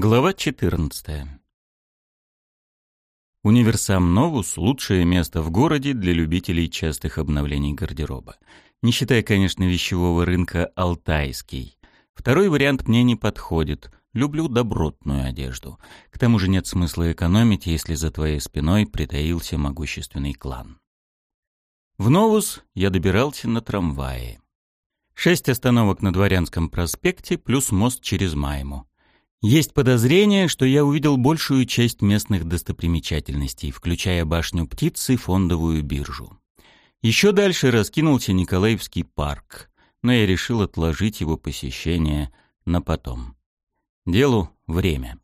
Глава 14. Универсам Новус – лучшее место в городе для любителей частых обновлений гардероба. Не считая, конечно, вещевого рынка «Алтайский». Второй вариант мне не подходит. Люблю добротную одежду. К тому же нет смысла экономить, если за твоей спиной притаился могущественный клан. В Новус я добирался на трамвае. Шесть остановок на Дворянском проспекте плюс мост через Майму. Есть подозрение, что я увидел большую часть местных достопримечательностей, включая башню птицы фондовую биржу. Еще дальше раскинулся Николаевский парк, но я решил отложить его посещение на потом. Делу время.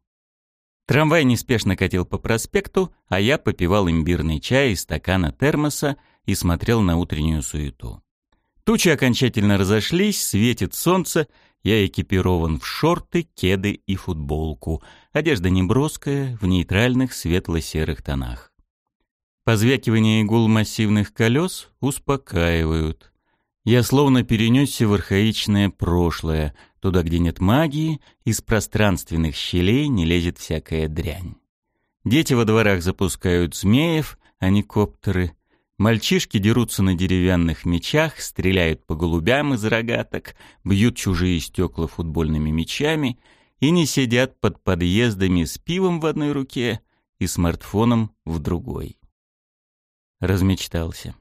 Трамвай неспешно катил по проспекту, а я попивал имбирный чай из стакана термоса и смотрел на утреннюю суету. Тучи окончательно разошлись, светит солнце, я экипирован в шорты, кеды и футболку. Одежда неброская, в нейтральных светло-серых тонах. Позвякивание и гул массивных колес успокаивают. Я словно перенесся в архаичное прошлое, туда, где нет магии, из пространственных щелей не лезет всякая дрянь. Дети во дворах запускают змеев, а не коптеры — Мальчишки дерутся на деревянных мечах, стреляют по голубям из рогаток, бьют чужие стекла футбольными мячами и не сидят под подъездами с пивом в одной руке и смартфоном в другой. Размечтался.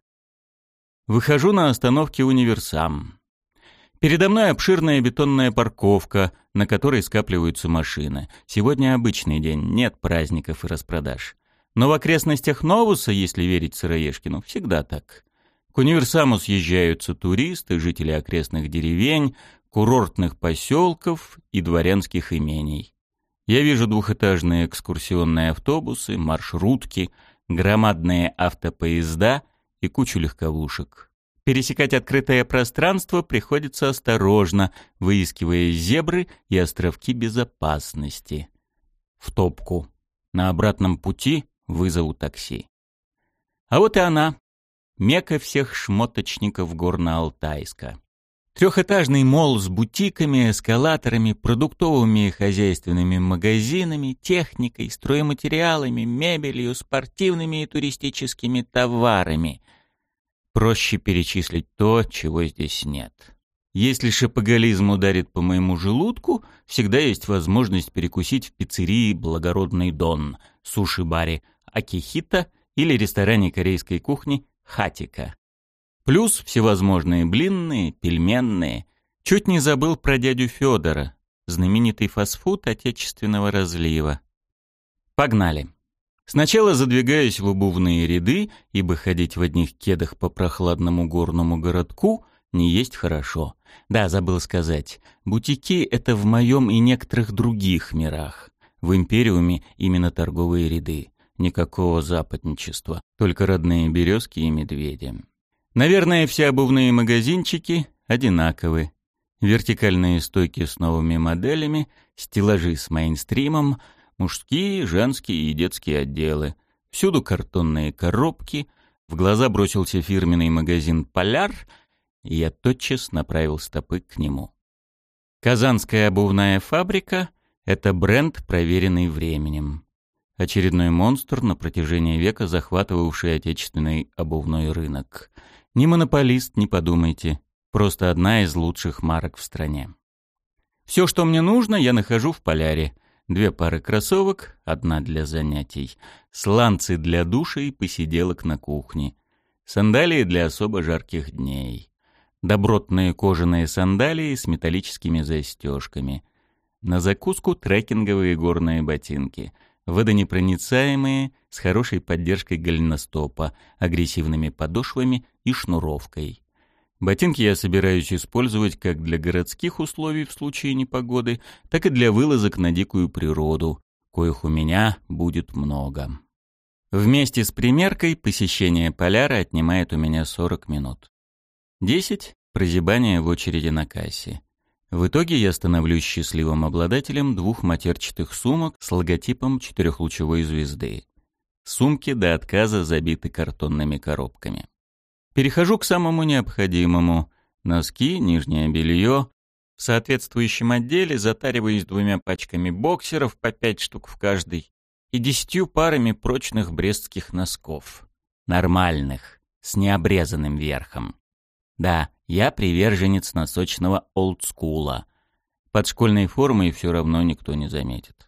Выхожу на остановке «Универсам». Передо мной обширная бетонная парковка, на которой скапливаются машины. Сегодня обычный день, нет праздников и распродаж. Но в окрестностях Новуса, если верить Сыроежкину, всегда так. К универсаму съезжаются туристы, жители окрестных деревень, курортных поселков и дворянских имений. Я вижу двухэтажные экскурсионные автобусы, маршрутки, громадные автопоезда и кучу легковушек. Пересекать открытое пространство приходится осторожно, выискивая зебры и островки безопасности. В топку. На обратном пути Вызову такси. А вот и она. Мека всех шмоточников Горно-Алтайска. Трехэтажный мол с бутиками, эскалаторами, продуктовыми и хозяйственными магазинами, техникой, стройматериалами, мебелью, спортивными и туристическими товарами. Проще перечислить то, чего здесь нет. Если шапоголизм ударит по моему желудку, всегда есть возможность перекусить в пиццерии «Благородный Дон», суши-баре акихита или ресторане корейской кухни хатика. Плюс всевозможные блинные, пельменные. Чуть не забыл про дядю Федора, знаменитый фастфуд отечественного разлива. Погнали. Сначала задвигаюсь в обувные ряды, ибо ходить в одних кедах по прохладному горному городку не есть хорошо. Да, забыл сказать, бутики — это в моем и некоторых других мирах. В Империуме именно торговые ряды. Никакого западничества, только родные березки и медведи. Наверное, все обувные магазинчики одинаковы. Вертикальные стойки с новыми моделями, стеллажи с мейнстримом, мужские, женские и детские отделы. Всюду картонные коробки. В глаза бросился фирменный магазин «Поляр», и я тотчас направил стопы к нему. Казанская обувная фабрика — это бренд, проверенный временем. Очередной монстр, на протяжении века захватывавший отечественный обувной рынок. Не монополист, не подумайте. Просто одна из лучших марок в стране. Все, что мне нужно, я нахожу в поляре. Две пары кроссовок, одна для занятий, сланцы для душа и посиделок на кухне, сандалии для особо жарких дней, добротные кожаные сандалии с металлическими застежками, на закуску трекинговые горные ботинки — водонепроницаемые, с хорошей поддержкой голеностопа, агрессивными подошвами и шнуровкой. Ботинки я собираюсь использовать как для городских условий в случае непогоды, так и для вылазок на дикую природу, коих у меня будет много. Вместе с примеркой посещение поляра отнимает у меня 40 минут. 10 — прозябание в очереди на кассе. В итоге я становлюсь счастливым обладателем двух матерчатых сумок с логотипом четырехлучевой звезды. Сумки до отказа забиты картонными коробками. Перехожу к самому необходимому. Носки, нижнее белье. В соответствующем отделе затариваюсь двумя пачками боксеров по пять штук в каждой и десятью парами прочных брестских носков. Нормальных, с необрезанным верхом. Да, я приверженец носочного олдскула. Под школьной формой все равно никто не заметит.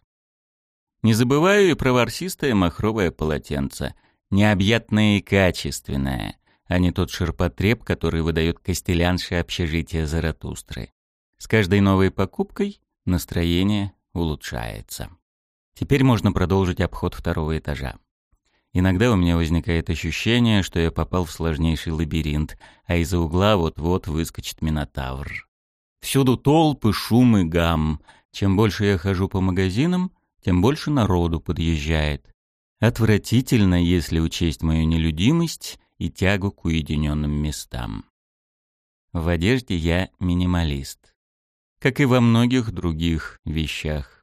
Не забываю и про ворсистое махровое полотенце. Необъятное и качественное, а не тот ширпотреб, который выдает костелянши общежития Заратустры. С каждой новой покупкой настроение улучшается. Теперь можно продолжить обход второго этажа. Иногда у меня возникает ощущение, что я попал в сложнейший лабиринт, а из-за угла вот-вот выскочит Минотавр. Всюду толпы, шум и гам. Чем больше я хожу по магазинам, тем больше народу подъезжает. Отвратительно, если учесть мою нелюдимость и тягу к уединенным местам. В одежде я минималист. Как и во многих других вещах.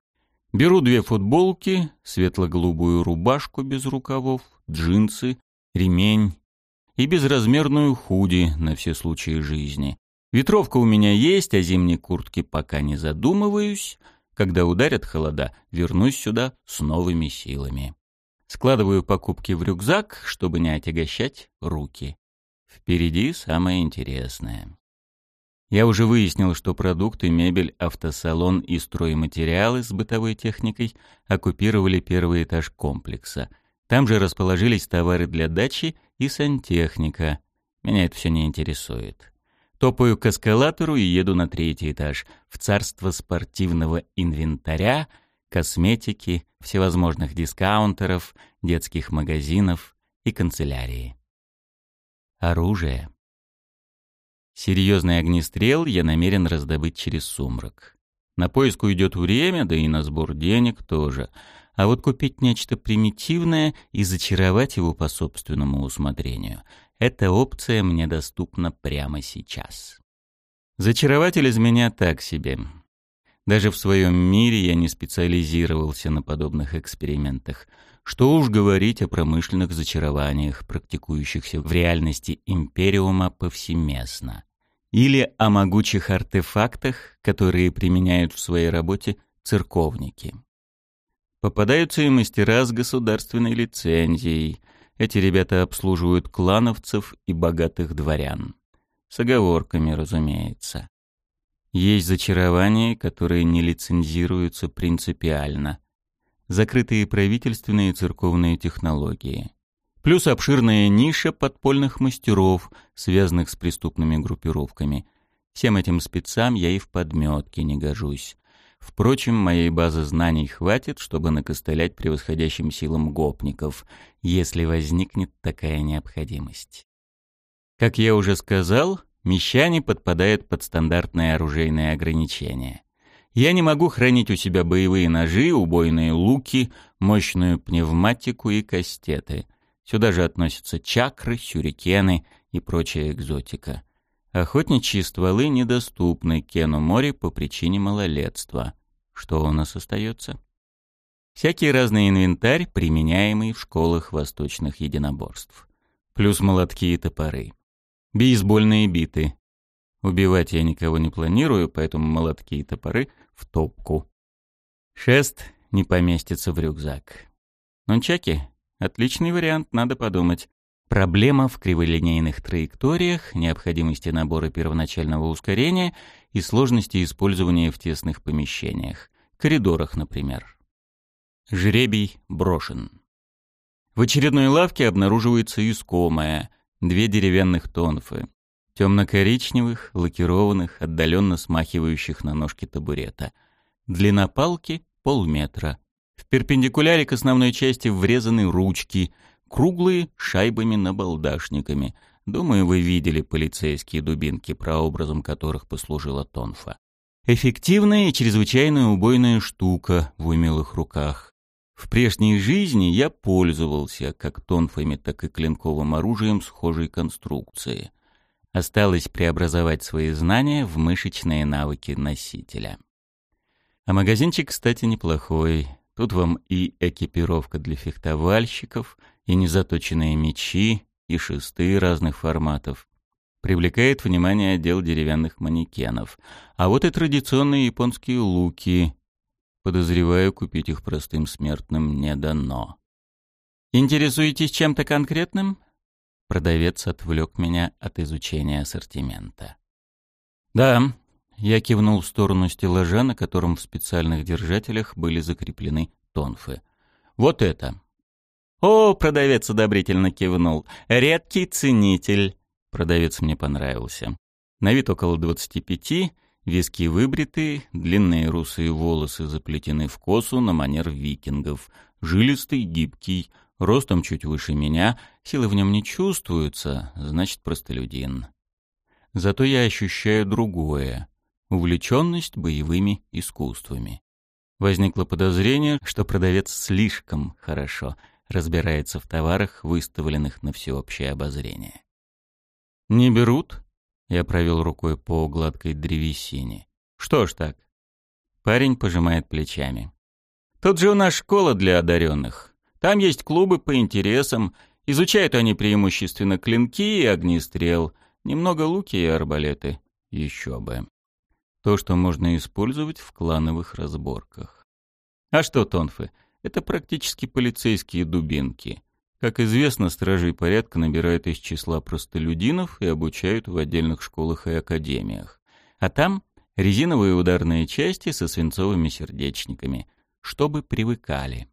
Беру две футболки, светло-голубую рубашку без рукавов, джинсы, ремень и безразмерную худи на все случаи жизни. Ветровка у меня есть, а зимней куртки пока не задумываюсь. Когда ударят холода, вернусь сюда с новыми силами. Складываю покупки в рюкзак, чтобы не отягощать руки. Впереди самое интересное. Я уже выяснил, что продукты, мебель, автосалон и стройматериалы с бытовой техникой оккупировали первый этаж комплекса. Там же расположились товары для дачи и сантехника. Меня это все не интересует. Топаю к эскалатору и еду на третий этаж, в царство спортивного инвентаря, косметики, всевозможных дискаунтеров, детских магазинов и канцелярии. Оружие. Серьезный огнестрел я намерен раздобыть через сумрак. На поиск уйдет время, да и на сбор денег тоже. А вот купить нечто примитивное и зачаровать его по собственному усмотрению — эта опция мне доступна прямо сейчас. Зачарователь из меня так себе. Даже в своем мире я не специализировался на подобных экспериментах. Что уж говорить о промышленных зачарованиях, практикующихся в реальности Империума повсеместно. Или о могучих артефактах, которые применяют в своей работе церковники. Попадаются и мастера с государственной лицензией. Эти ребята обслуживают клановцев и богатых дворян. С оговорками, разумеется. Есть зачарования, которые не лицензируются принципиально. Закрытые правительственные и церковные технологии. Плюс обширная ниша подпольных мастеров, связанных с преступными группировками. Всем этим спецам я и в подметке не гожусь. Впрочем, моей базы знаний хватит, чтобы накостылять превосходящим силам гопников, если возникнет такая необходимость. Как я уже сказал, Мещане подпадают под стандартные оружейные ограничения. Я не могу хранить у себя боевые ножи, убойные луки, мощную пневматику и кастеты. Сюда же относятся чакры, сюрикены и прочая экзотика. Охотничьи стволы недоступны Кену Мори по причине малолетства. Что у нас остается? Всякий разный инвентарь, применяемый в школах восточных единоборств. Плюс молотки и топоры бейсбольные биты. Убивать я никого не планирую, поэтому молотки и топоры топку. Шест не поместится в рюкзак. Нунчаки — отличный вариант, надо подумать. Проблема в криволинейных траекториях, необходимости набора первоначального ускорения и сложности использования в тесных помещениях, коридорах, например. Жребий брошен. В очередной лавке обнаруживается искомое — две деревянных тонфы, темно-коричневых, лакированных, отдаленно смахивающих на ножки табурета. Длина палки — полметра. В перпендикуляре к основной части врезаны ручки, круглые, шайбами-набалдашниками. Думаю, вы видели полицейские дубинки, прообразом которых послужила тонфа. Эффективная и чрезвычайно убойная штука в умелых руках. В прежней жизни я пользовался как тонфами, так и клинковым оружием схожей конструкции. Осталось преобразовать свои знания в мышечные навыки носителя. А магазинчик, кстати, неплохой. Тут вам и экипировка для фехтовальщиков, и незаточенные мечи, и шесты разных форматов. Привлекает внимание отдел деревянных манекенов. А вот и традиционные японские луки. Подозреваю, купить их простым смертным не дано. «Интересуетесь чем-то конкретным?» Продавец отвлек меня от изучения ассортимента. «Да», — я кивнул в сторону стеллажа, на котором в специальных держателях были закреплены тонфы. «Вот это». «О!» — продавец одобрительно кивнул. «Редкий ценитель». Продавец мне понравился. На вид около двадцати пяти, виски выбриты, длинные русые волосы заплетены в косу на манер викингов, жилистый, гибкий, ростом чуть выше меня, силы в нем не чувствуются, значит, простолюдин. Зато я ощущаю другое — увлеченность боевыми искусствами. Возникло подозрение, что продавец слишком хорошо разбирается в товарах, выставленных на всеобщее обозрение. «Не берут?» — я провел рукой по гладкой древесине. «Что ж так?» Парень пожимает плечами. «Тут же у нас школа для одаренных. Там есть клубы по интересам. Изучают они преимущественно клинки и огнестрел. Немного луки и арбалеты. Еще бы. То, что можно использовать в клановых разборках. А что тонфы? Это практически полицейские дубинки. Как известно, стражей порядка набирают из числа простолюдинов и обучают в отдельных школах и академиях. А там резиновые ударные части со свинцовыми сердечниками, чтобы привыкали.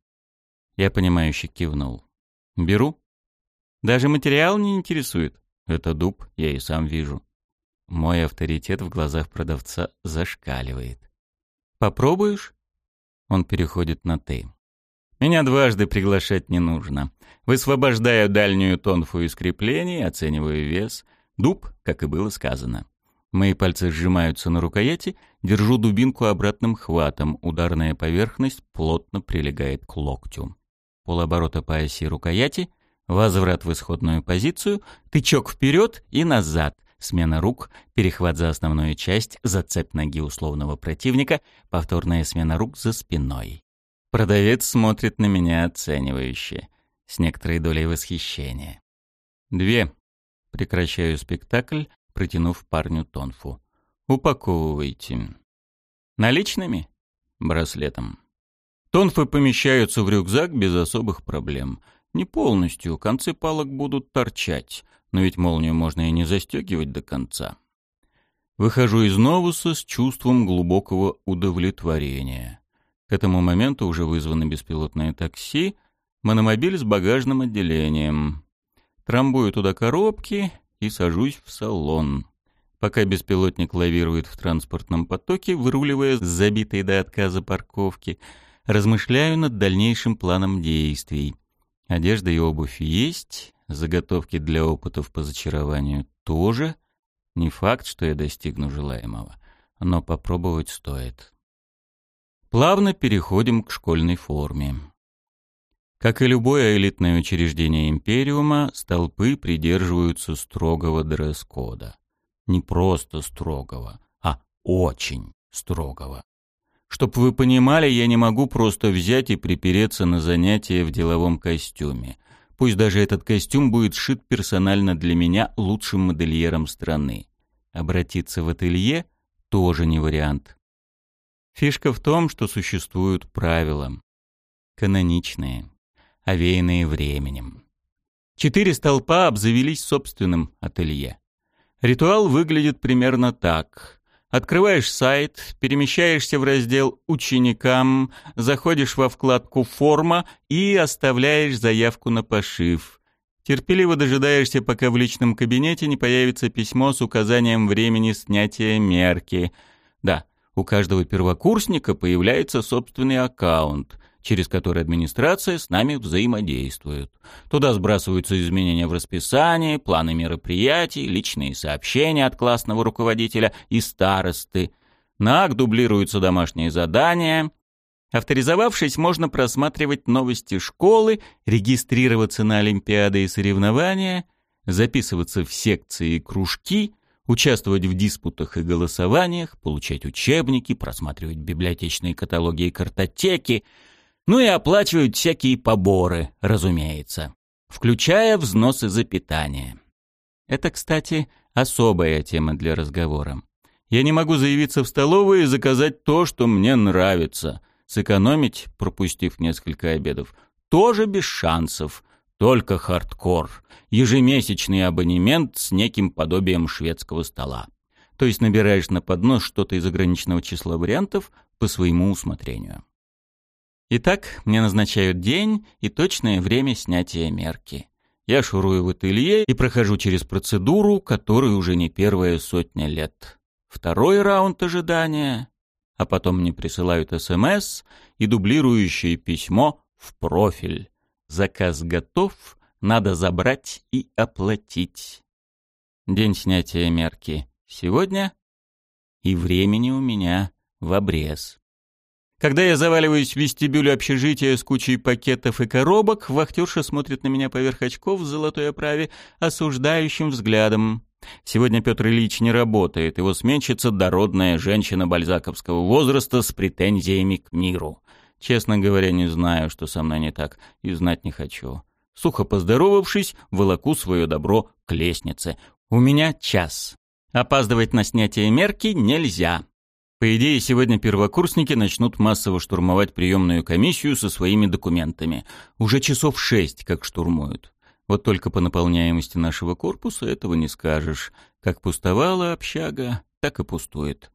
Я понимающе кивнул. «Беру?» «Даже материал не интересует?» «Это дуб, я и сам вижу». Мой авторитет в глазах продавца зашкаливает. «Попробуешь?» Он переходит на «ты». «Меня дважды приглашать не нужно. Высвобождаю дальнюю тонфу из креплений, оцениваю вес. Дуб, как и было сказано. Мои пальцы сжимаются на рукояти, держу дубинку обратным хватом, ударная поверхность плотно прилегает к локтю полоборота по оси рукояти, возврат в исходную позицию, тычок вперед и назад, смена рук, перехват за основную часть, зацеп ноги условного противника, повторная смена рук за спиной. Продавец смотрит на меня оценивающе, с некоторой долей восхищения. Две. Прекращаю спектакль, протянув парню тонфу. Упаковывайте. Наличными? Браслетом. Тонфы помещаются в рюкзак без особых проблем. Не полностью, концы палок будут торчать, но ведь молнию можно и не застегивать до конца. Выхожу из Новуса с чувством глубокого удовлетворения. К этому моменту уже вызвано беспилотное такси, мономобиль с багажным отделением. Трамбую туда коробки и сажусь в салон. Пока беспилотник лавирует в транспортном потоке, выруливая с забитой до отказа парковки — Размышляю над дальнейшим планом действий. Одежда и обувь есть, заготовки для опытов по зачарованию тоже. Не факт, что я достигну желаемого, но попробовать стоит. Плавно переходим к школьной форме. Как и любое элитное учреждение Империума, столпы придерживаются строгого дресс-кода. Не просто строгого, а очень строгого. Чтоб вы понимали, я не могу просто взять и припереться на занятия в деловом костюме. Пусть даже этот костюм будет сшит персонально для меня лучшим модельером страны. Обратиться в ателье тоже не вариант. Фишка в том, что существуют правила. Каноничные, овеянные временем. Четыре столпа обзавелись собственным ателье. Ритуал выглядит примерно так. Открываешь сайт, перемещаешься в раздел «Ученикам», заходишь во вкладку «Форма» и оставляешь заявку на пошив. Терпеливо дожидаешься, пока в личном кабинете не появится письмо с указанием времени снятия мерки. Да, у каждого первокурсника появляется собственный аккаунт через который администрация с нами взаимодействует. Туда сбрасываются изменения в расписании, планы мероприятий, личные сообщения от классного руководителя и старосты. На АК дублируются домашние задания. Авторизовавшись, можно просматривать новости школы, регистрироваться на олимпиады и соревнования, записываться в секции и кружки, участвовать в диспутах и голосованиях, получать учебники, просматривать библиотечные каталоги и картотеки — ну и оплачивают всякие поборы, разумеется, включая взносы за питание. Это, кстати, особая тема для разговора. Я не могу заявиться в столовую и заказать то, что мне нравится. Сэкономить, пропустив несколько обедов, тоже без шансов. Только хардкор. Ежемесячный абонемент с неким подобием шведского стола. То есть набираешь на поднос что-то из ограниченного числа вариантов по своему усмотрению. Итак, мне назначают день и точное время снятия мерки. Я шурую в ателье и прохожу через процедуру, которой уже не первая сотня лет. Второй раунд ожидания, а потом мне присылают СМС и дублирующее письмо в профиль. Заказ готов, надо забрать и оплатить. День снятия мерки сегодня, и времени у меня в обрез. Когда я заваливаюсь в вестибюль общежития с кучей пакетов и коробок, вахтерша смотрит на меня поверх очков в золотой оправе осуждающим взглядом. Сегодня Петр Ильич не работает, его сменщица дородная женщина бальзаковского возраста с претензиями к миру. Честно говоря, не знаю, что со мной не так, и знать не хочу. Сухо поздоровавшись, волоку свое добро к лестнице. У меня час. Опаздывать на снятие мерки нельзя. По идее, сегодня первокурсники начнут массово штурмовать приемную комиссию со своими документами. Уже часов шесть, как штурмуют. Вот только по наполняемости нашего корпуса этого не скажешь. Как пустовала общага, так и пустует.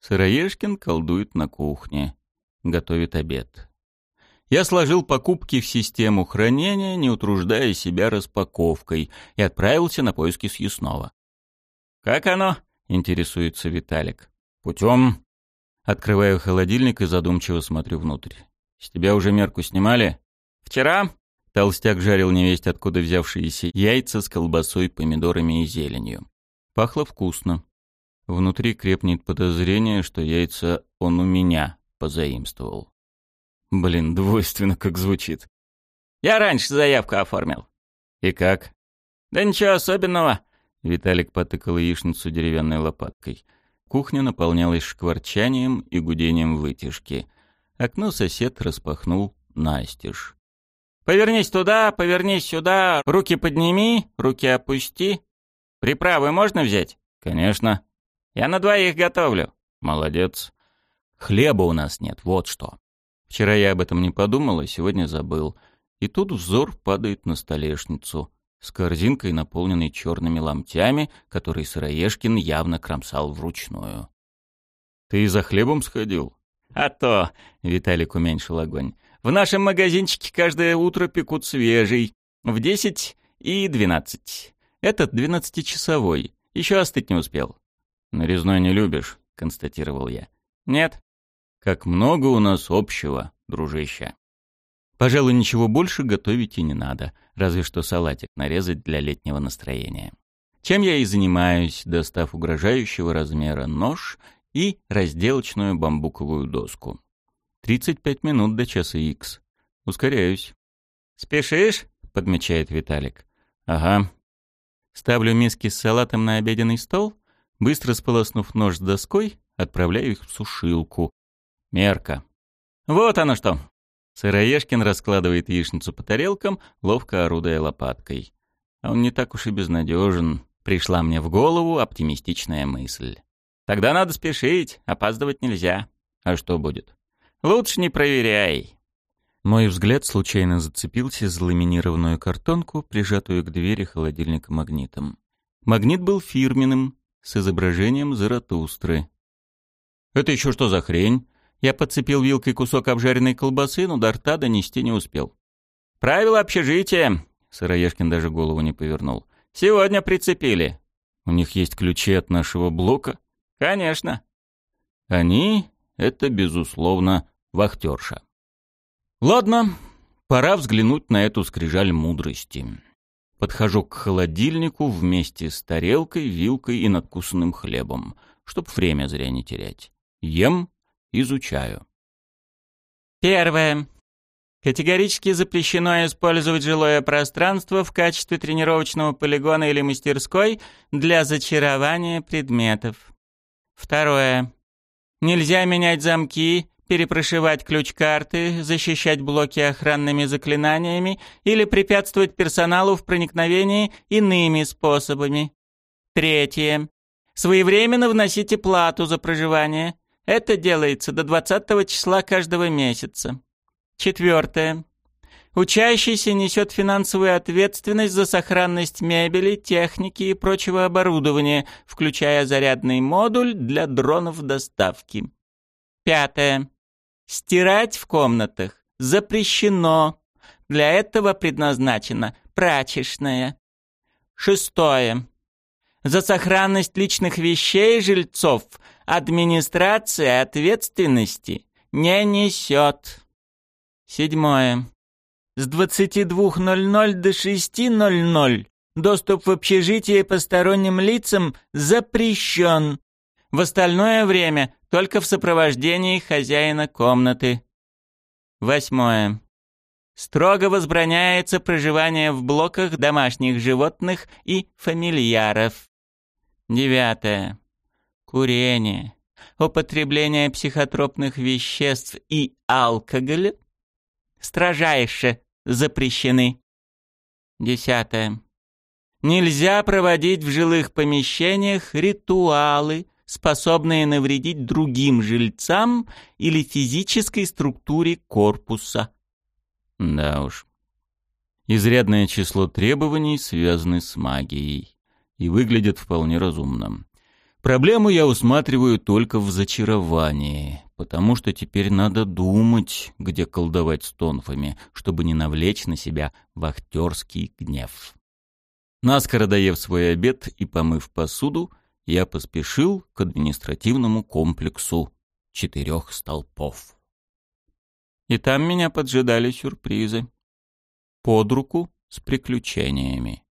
Сыроежкин колдует на кухне готовит обед. Я сложил покупки в систему хранения, не утруждая себя распаковкой, и отправился на поиски съестного. «Как оно?» — интересуется Виталик. «Путем». Открываю холодильник и задумчиво смотрю внутрь. «С тебя уже мерку снимали?» «Вчера?» Толстяк жарил невесть, откуда взявшиеся яйца с колбасой, помидорами и зеленью. Пахло вкусно. Внутри крепнет подозрение, что яйца он у меня позаимствовал. Блин, двойственно как звучит. Я раньше заявку оформил. И как? Да ничего особенного. Виталик потыкал яичницу деревянной лопаткой. Кухня наполнялась шкварчанием и гудением вытяжки. Окно сосед распахнул настежь. «Повернись туда, повернись сюда, руки подними, руки опусти. Приправы можно взять?» «Конечно». «Я на двоих готовлю». «Молодец». Хлеба у нас нет, вот что. Вчера я об этом не подумал, а сегодня забыл. И тут взор падает на столешницу с корзинкой, наполненной черными ломтями, которые Сыроежкин явно кромсал вручную. «Ты за хлебом сходил?» «А то!» — Виталик уменьшил огонь. «В нашем магазинчике каждое утро пекут свежий. В десять и двенадцать. Этот двенадцатичасовой. Еще остыть не успел». «Нарезной не любишь?» — констатировал я. «Нет». Как много у нас общего, дружище. Пожалуй, ничего больше готовить и не надо, разве что салатик нарезать для летнего настроения. Чем я и занимаюсь, достав угрожающего размера нож и разделочную бамбуковую доску. 35 минут до часа икс. Ускоряюсь. «Спешишь?» — подмечает Виталик. «Ага». Ставлю миски с салатом на обеденный стол, быстро сполоснув нож с доской, отправляю их в сушилку, Мерка. Вот оно что. Сыроежкин раскладывает яичницу по тарелкам, ловко орудуя лопаткой. А он не так уж и безнадежен. Пришла мне в голову оптимистичная мысль. Тогда надо спешить, опаздывать нельзя. А что будет? Лучше не проверяй. Мой взгляд случайно зацепился за ламинированную картонку, прижатую к двери холодильника магнитом. Магнит был фирменным, с изображением Заратустры. «Это еще что за хрень?» Я подцепил вилкой кусок обжаренной колбасы, но до рта донести не успел. «Правила общежития!» — Сыроежкин даже голову не повернул. «Сегодня прицепили». «У них есть ключи от нашего блока?» «Конечно». «Они — это, безусловно, вахтерша». «Ладно, пора взглянуть на эту скрижаль мудрости». Подхожу к холодильнику вместе с тарелкой, вилкой и надкусанным хлебом, чтоб время зря не терять. Ем Изучаю. Первое. Категорически запрещено использовать жилое пространство в качестве тренировочного полигона или мастерской для зачарования предметов. Второе. Нельзя менять замки, перепрошивать ключ-карты, защищать блоки охранными заклинаниями или препятствовать персоналу в проникновении иными способами. Третье. Своевременно вносите плату за проживание. Это делается до 20 числа каждого месяца. Четвертое. Учащийся несет финансовую ответственность за сохранность мебели, техники и прочего оборудования, включая зарядный модуль для дронов доставки. Пятое. Стирать в комнатах запрещено. Для этого предназначена прачечная. Шестое. За сохранность личных вещей жильцов администрация ответственности не несет. Седьмое. С 22.00 до 6.00 доступ в общежитие посторонним лицам запрещен. В остальное время только в сопровождении хозяина комнаты. Восьмое. Строго возбраняется проживание в блоках домашних животных и фамильяров. Девятое. Курение, употребление психотропных веществ и алкоголя строжайше запрещены. Десятое. Нельзя проводить в жилых помещениях ритуалы, способные навредить другим жильцам или физической структуре корпуса. Да уж. Изрядное число требований связаны с магией и выглядят вполне разумно. Проблему я усматриваю только в зачаровании, потому что теперь надо думать, где колдовать с тонфами, чтобы не навлечь на себя вахтерский гнев. Наскоро доев свой обед и помыв посуду, я поспешил к административному комплексу четырех столпов. И там меня поджидали сюрпризы. Под руку с приключениями.